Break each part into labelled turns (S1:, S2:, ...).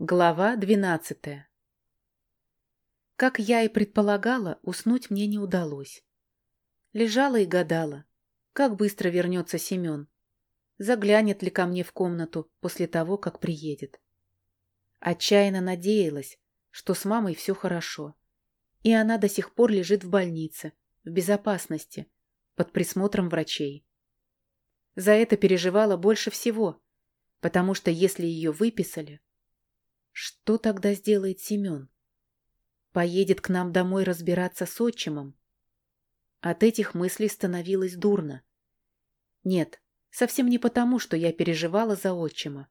S1: Глава двенадцатая Как я и предполагала, уснуть мне не удалось. Лежала и гадала, как быстро вернется Семен. Заглянет ли ко мне в комнату после того, как приедет. Отчаянно надеялась, что с мамой все хорошо. И она до сих пор лежит в больнице, в безопасности, под присмотром врачей. За это переживала больше всего, потому что если ее выписали, что тогда сделает Семен? Поедет к нам домой разбираться с отчимом? От этих мыслей становилось дурно. Нет, совсем не потому, что я переживала за отчима,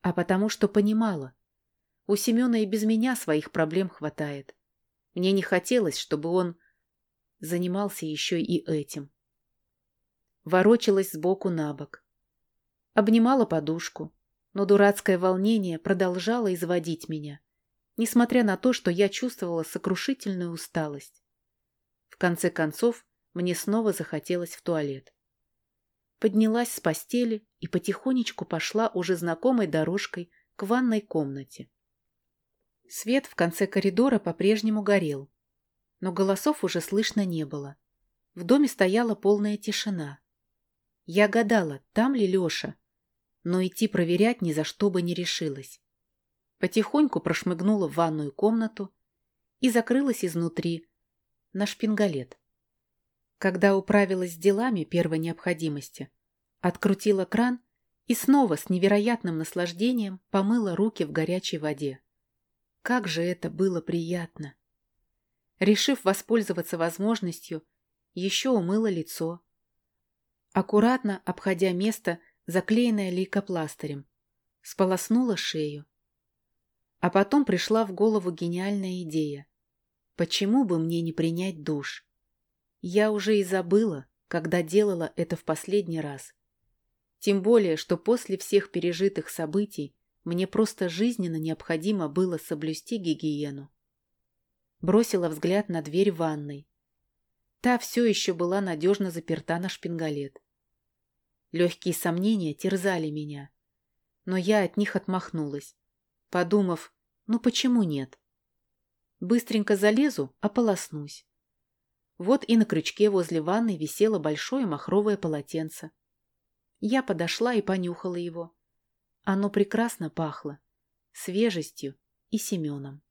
S1: а потому, что понимала. У Семена и без меня своих проблем хватает. Мне не хотелось, чтобы он занимался еще и этим. Ворочалась сбоку на бок. Обнимала подушку, но дурацкое волнение продолжало изводить меня, несмотря на то, что я чувствовала сокрушительную усталость. В конце концов, мне снова захотелось в туалет. Поднялась с постели и потихонечку пошла уже знакомой дорожкой к ванной комнате. Свет в конце коридора по-прежнему горел, но голосов уже слышно не было. В доме стояла полная тишина. Я гадала, там ли Леша, но идти проверять ни за что бы не решилась. Потихоньку прошмыгнула в ванную комнату и закрылась изнутри на шпингалет. Когда управилась с делами первой необходимости, открутила кран и снова с невероятным наслаждением помыла руки в горячей воде. Как же это было приятно! Решив воспользоваться возможностью, еще умыла лицо. Аккуратно обходя место, заклеенная лейкопластырем. Сполоснула шею. А потом пришла в голову гениальная идея. Почему бы мне не принять душ? Я уже и забыла, когда делала это в последний раз. Тем более, что после всех пережитых событий мне просто жизненно необходимо было соблюсти гигиену. Бросила взгляд на дверь ванной. Та все еще была надежно заперта на шпингалет. Легкие сомнения терзали меня. Но я от них отмахнулась, подумав, ну почему нет? Быстренько залезу, ополоснусь. Вот и на крючке возле ванны висело большое махровое полотенце. Я подошла и понюхала его. Оно прекрасно пахло, свежестью и Семеном.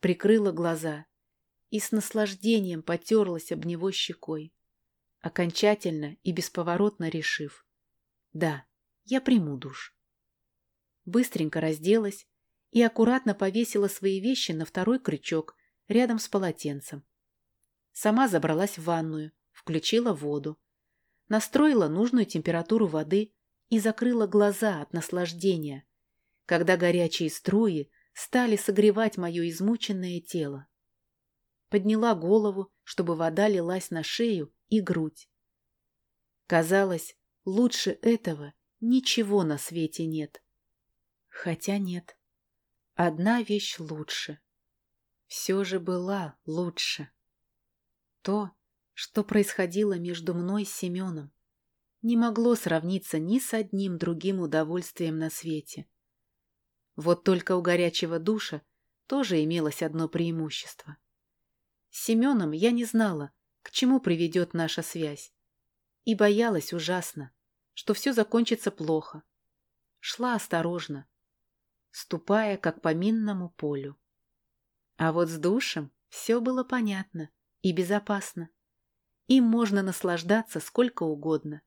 S1: Прикрыла глаза и с наслаждением потерлась об него щекой окончательно и бесповоротно решив. Да, я приму душ. Быстренько разделась и аккуратно повесила свои вещи на второй крючок рядом с полотенцем. Сама забралась в ванную, включила воду, настроила нужную температуру воды и закрыла глаза от наслаждения, когда горячие струи стали согревать мое измученное тело. Подняла голову, чтобы вода лилась на шею и грудь. Казалось, лучше этого ничего на свете нет. Хотя нет. Одна вещь лучше. Все же была лучше. То, что происходило между мной и Семеном, не могло сравниться ни с одним другим удовольствием на свете. Вот только у горячего душа тоже имелось одно преимущество. С Семеном я не знала, к чему приведет наша связь. И боялась ужасно, что все закончится плохо. Шла осторожно, ступая как по минному полю. А вот с душем все было понятно и безопасно. Им можно наслаждаться сколько угодно,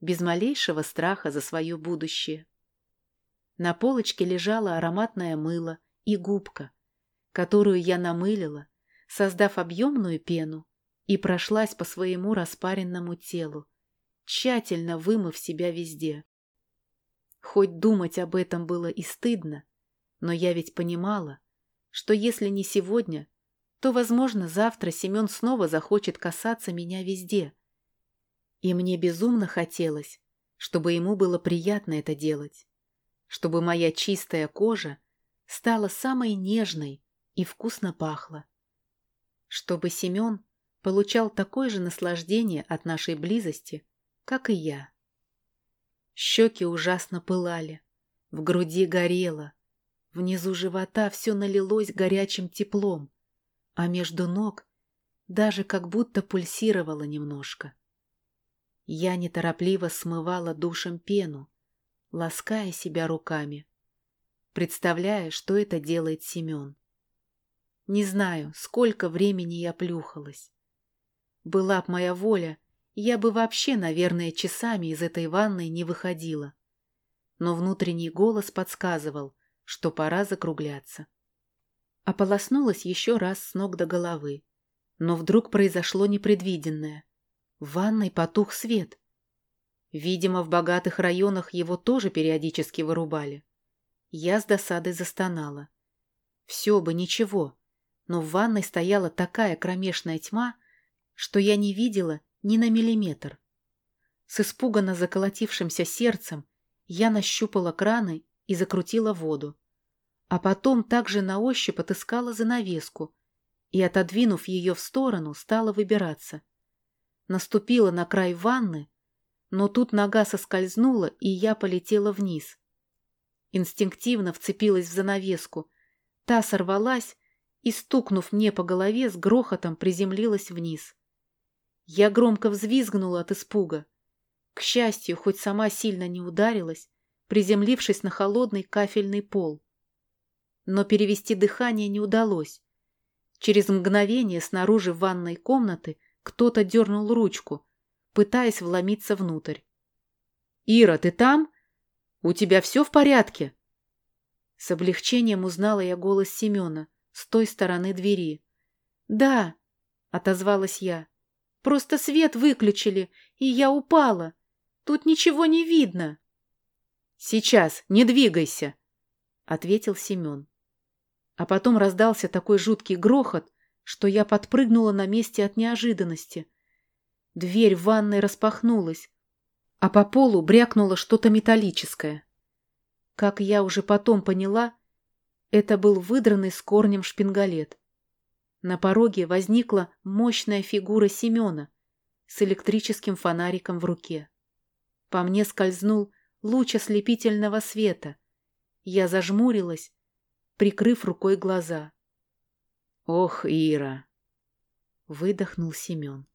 S1: без малейшего страха за свое будущее. На полочке лежало ароматное мыло и губка, которую я намылила, создав объемную пену и прошлась по своему распаренному телу, тщательно вымыв себя везде. Хоть думать об этом было и стыдно, но я ведь понимала, что если не сегодня, то, возможно, завтра Семен снова захочет касаться меня везде. И мне безумно хотелось, чтобы ему было приятно это делать, чтобы моя чистая кожа стала самой нежной и вкусно пахла, чтобы Семен получал такое же наслаждение от нашей близости, как и я. Щеки ужасно пылали, в груди горело, Внизу живота все налилось горячим теплом, а между ног даже как будто пульсировало немножко. Я неторопливо смывала душем пену, лаская себя руками, представляя, что это делает Семен. Не знаю, сколько времени я плюхалась. Была б моя воля, я бы вообще, наверное, часами из этой ванной не выходила. Но внутренний голос подсказывал, что пора закругляться. Ополоснулась еще раз с ног до головы. Но вдруг произошло непредвиденное. В ванной потух свет. Видимо, в богатых районах его тоже периодически вырубали. Я с досадой застонала. Все бы ничего, но в ванной стояла такая кромешная тьма, что я не видела ни на миллиметр. С испуганно заколотившимся сердцем я нащупала краны и закрутила воду. А потом также на ощупь отыскала занавеску и, отодвинув ее в сторону, стала выбираться. Наступила на край ванны, но тут нога соскользнула, и я полетела вниз. Инстинктивно вцепилась в занавеску. Та сорвалась и, стукнув мне по голове, с грохотом приземлилась вниз. Я громко взвизгнула от испуга. К счастью, хоть сама сильно не ударилась, приземлившись на холодный кафельный пол. Но перевести дыхание не удалось. Через мгновение снаружи ванной комнаты кто-то дернул ручку, пытаясь вломиться внутрь. «Ира, ты там? У тебя все в порядке?» С облегчением узнала я голос Семена с той стороны двери. «Да», — отозвалась я, — «просто свет выключили, и я упала. Тут ничего не видно». «Сейчас, не двигайся», — ответил Семен. А потом раздался такой жуткий грохот, что я подпрыгнула на месте от неожиданности. Дверь в ванной распахнулась, а по полу брякнуло что-то металлическое. Как я уже потом поняла, это был выдранный с корнем шпингалет. На пороге возникла мощная фигура Семена с электрическим фонариком в руке. По мне скользнул луч ослепительного света. Я зажмурилась, прикрыв рукой глаза. «Ох, Ира!» — выдохнул Семен.